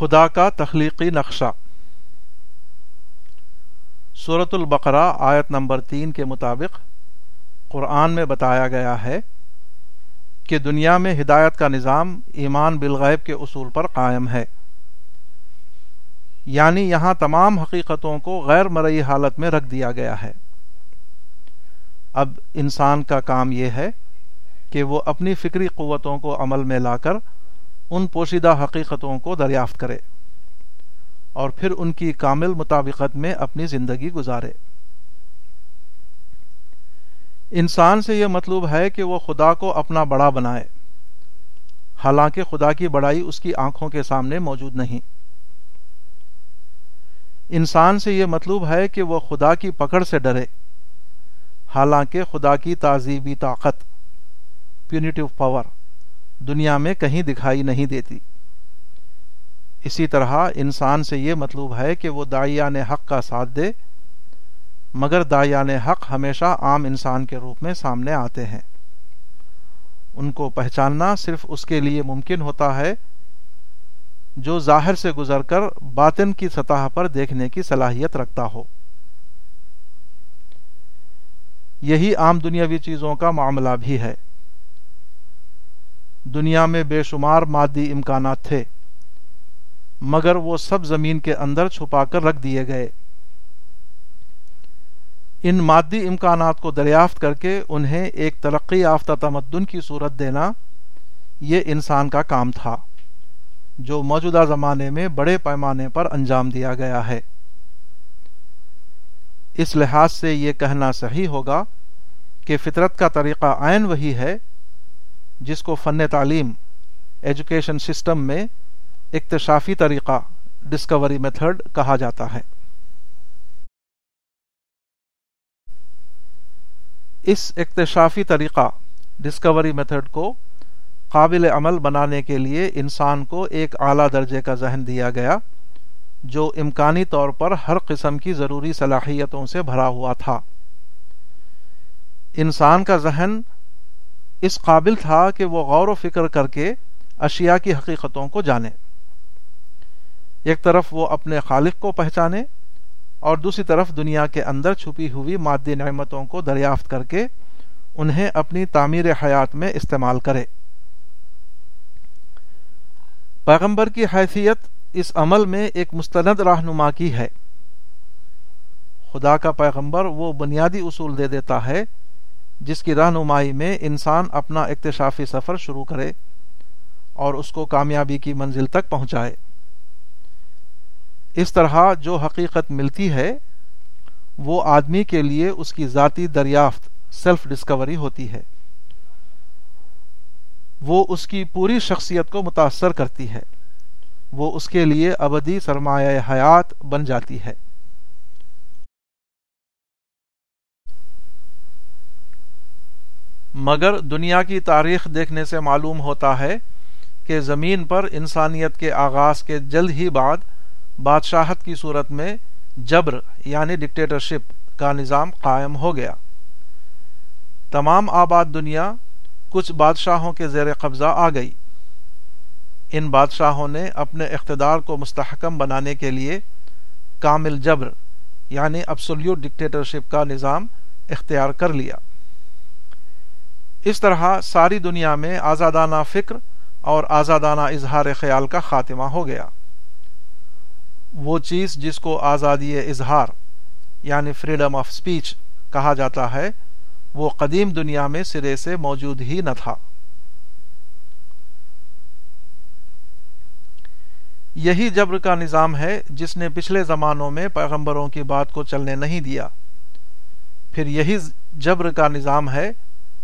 خدا کا تخلیقی نقشہ۔ صورت البقرہ آیت نمبر تین کے مطابق قرآن میں بتایا گیا ہے کہ دنیا میں ہدایت کا نظام ایمان بالغیب کے اصول پر قائم ہے۔ یعنی یہاں تمام حقیقتوں کو غیر مرئی حالت میں رکھ دیا گیا ہے۔ اب انسان کا کام یہ ہے کہ وہ اپنی فکری قوتوں کو عمل میں لا کر ان پوشیدہ حقیقتوں کو دریافت کرے اور پھر ان کی کامل مطابقت میں اپنی زندگی گزارے۔ انسان سے یہ مطلوب ہے کہ وہ خدا کو اپنا بڑا بنائے۔ حالانکہ خدا کی بڑائی اس کی آنکھوں کے سامنے موجود نہیں۔ انسان سے یہ مطلوب ہے کہ وہ خدا کی پکڑ سے ڈرے۔ حالانکہ خدا کی تعزیبی طاقت پیونیٹیو پاور دنیا میں کہیں دکھائی نہیں دیتی۔ اسی طرح انسان سے یہ مطلوب ہے کہ وہ دائیان حق کا ساتھ دے، مگر دائیان حق ہمیشہ عام انسان کے روپ میں سامنے آتے ہیں۔ ان کو پہچاننا صرف اس کے لیے ممکن ہوتا ہے جو ظاہر سے گزر کر باطن کی سطح پر دیکھنے کی صلاحیت رکھتا ہو۔ یہی عام دنیاوی چیزوں کا معاملہ بھی ہے۔ دنیا میں بے شمار مادی امکانات تھے، مگر وہ سب زمین کے اندر چھپا کر رکھ دیے گئے۔ ان مادی امکانات کو دریافت کر کے انہیں ایک ترقی یافتہ تمدن کی صورت دینا یہ انسان کا کام تھا، جو موجودہ زمانے میں بڑے پیمانے پر انجام دیا گیا ہے۔ اس لحاظ سے یہ کہنا صحیح ہوگا کہ فطرت کا طریقہ عین وہی ہے جس کو فن تعلیم ایجوکیشن سسٹم میں اکتشافی طریقہ ڈسکوری میتھڈ کہا جاتا ہے۔ اس اکتشافی طریقہ ڈسکوری میتھڈ کو قابل عمل بنانے کے لیے انسان کو ایک اعلیٰ درجے کا ذہن دیا گیا، جو امکانی طور پر ہر قسم کی ضروری صلاحیتوں سے بھرا ہوا تھا۔ انسان کا ذہن اس قابل تھا کہ وہ غور و فکر کر کے اشیاء کی حقیقتوں کو جانے۔ ایک طرف وہ اپنے خالق کو پہچانے اور دوسری طرف دنیا کے اندر چھپی ہوئی مادی نعمتوں کو دریافت کر کے انہیں اپنی تعمیر حیات میں استعمال کرے۔ پیغمبر کی حیثیت اس عمل میں ایک مستند رہنما کی ہے۔ خدا کا پیغمبر وہ بنیادی اصول دے دیتا ہے جس کی رہنمائی میں انسان اپنا اکتشافی سفر شروع کرے اور اس کو کامیابی کی منزل تک پہنچائے۔ اس طرح جو حقیقت ملتی ہے، وہ آدمی کے لیے اس کی ذاتی دریافت سیلف ڈسکوری ہوتی ہے۔ وہ اس کی پوری شخصیت کو متاثر کرتی ہے۔ وہ اس کے لیے ابدی سرمایہ حیات بن جاتی ہے۔ مگر دنیا کی تاریخ دیکھنے سے معلوم ہوتا ہے کہ زمین پر انسانیت کے آغاز کے جلد ہی بعد بادشاہت کی صورت میں جبر یعنی ڈکٹیٹرشپ کا نظام قائم ہو گیا۔ تمام آباد دنیا کچھ بادشاہوں کے زیر قبضہ آ گئی۔ ان بادشاہوں نے اپنے اقتدار کو مستحکم بنانے کے لیے کامل جبر یعنی ابسلیوٹ ڈکٹیٹرشپ کا نظام اختیار کر لیا۔ اس طرح ساری دنیا میں آزادانہ فکر اور آزادانہ اظہار خیال کا خاتمہ ہو گیا۔ وہ چیز جس کو آزادی اظہار یعنی فریڈم آف سپیچ کہا جاتا ہے، وہ قدیم دنیا میں سرے سے موجود ہی نہ تھا۔ یہی جبر کا نظام ہے جس نے پچھلے زمانوں میں پیغمبروں کی بات کو چلنے نہیں دیا۔ پھر یہی جبر کا نظام ہے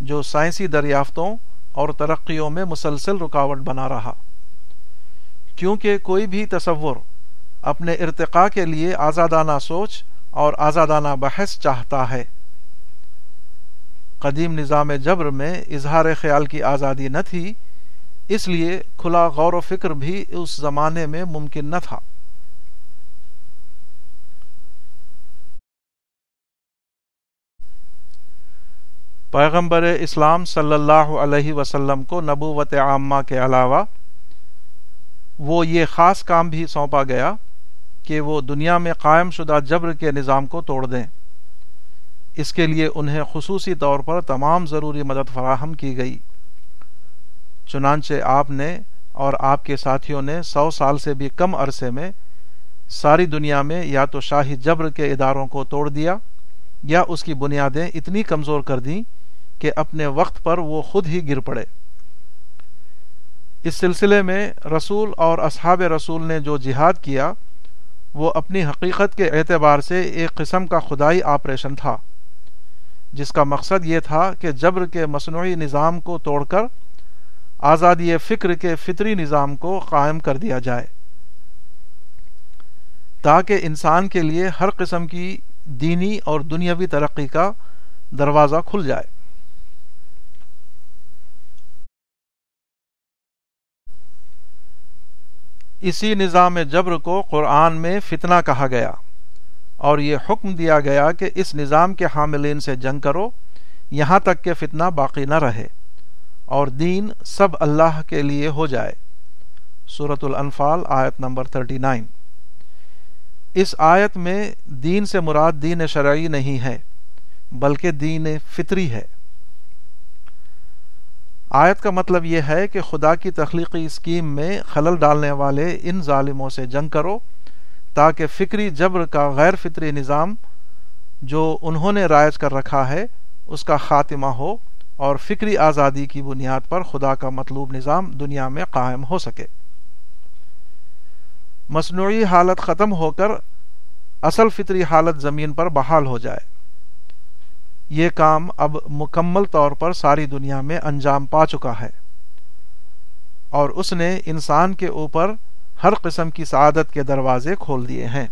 جو سائنسی دریافتوں اور ترقیوں میں مسلسل رکاوٹ بنا رہا۔ کیونکہ کوئی بھی تصور اپنے ارتقاء کے لیے آزادانہ سوچ اور آزادانہ بحث چاہتا ہے۔ قدیم نظام جبر میں اظہار خیال کی آزادی نہ تھی، اس لیے کھلا غور و فکر بھی اس زمانے میں ممکن نہ تھا۔ پیغمبر اسلام صلی اللہ علیہ وسلم کو نبوت عامہ کے علاوہ وہ یہ خاص کام بھی سونپا گیا کہ وہ دنیا میں قائم شدہ جبر کے نظام کو توڑ دیں۔ اس کے لیے انہیں خصوصی طور پر تمام ضروری مدد فراہم کی گئی۔ چنانچہ آپ نے اور آپ کے ساتھیوں نے سو سال سے بھی کم عرصے میں ساری دنیا میں یا تو شاہی جبر کے اداروں کو توڑ دیا یا اس کی بنیادیں اتنی کمزور کر دیں کہ اپنے وقت پر وہ خود ہی گر پڑے۔ اس سلسلے میں رسول اور اصحاب رسول نے جو جہاد کیا، وہ اپنی حقیقت کے اعتبار سے ایک قسم کا خدائی آپریشن تھا، جس کا مقصد یہ تھا کہ جبر کے مصنوعی نظام کو توڑ کر آزادی فکر کے فطری نظام کو قائم کر دیا جائے۔ تاکہ انسان کے لیے ہر قسم کی دینی اور دنیاوی ترقی کا دروازہ کھل جائے۔ اسی نظام جبر کو قرآن میں فتنہ کہا گیا اور یہ حکم دیا گیا کہ اس نظام کے حاملین سے جنگ کرو، یہاں تک کہ فتنہ باقی نہ رہے اور دین سب اللہ کے لیے ہو جائے۔ صورت الانفال آیت نمبر 39 اس آیت میں دین سے مراد دین شرعی نہیں ہے، بلکہ دین فطری ہے۔ آیت کا مطلب یہ ہے کہ خدا کی تخلیقی اسکیم میں خلل ڈالنے والے ان ظالموں سے جنگ کرو تاکہ فکری جبر کا غیر فطری نظام جو انہوں نے رائج کر رکھا ہے، اس کا خاتمہ ہو اور فکری آزادی کی بنیاد پر خدا کا مطلوب نظام دنیا میں قائم ہو سکے۔ مصنوعی حالت ختم ہو کر اصل فطری حالت زمین پر بحال ہو جائے۔ یہ کام اب مکمل طور پر ساری دنیا میں انجام پا چکا ہے۔ اور اس نے انسان کے اوپر ہر قسم کی سعادت کے دروازے کھول دیے ہیں۔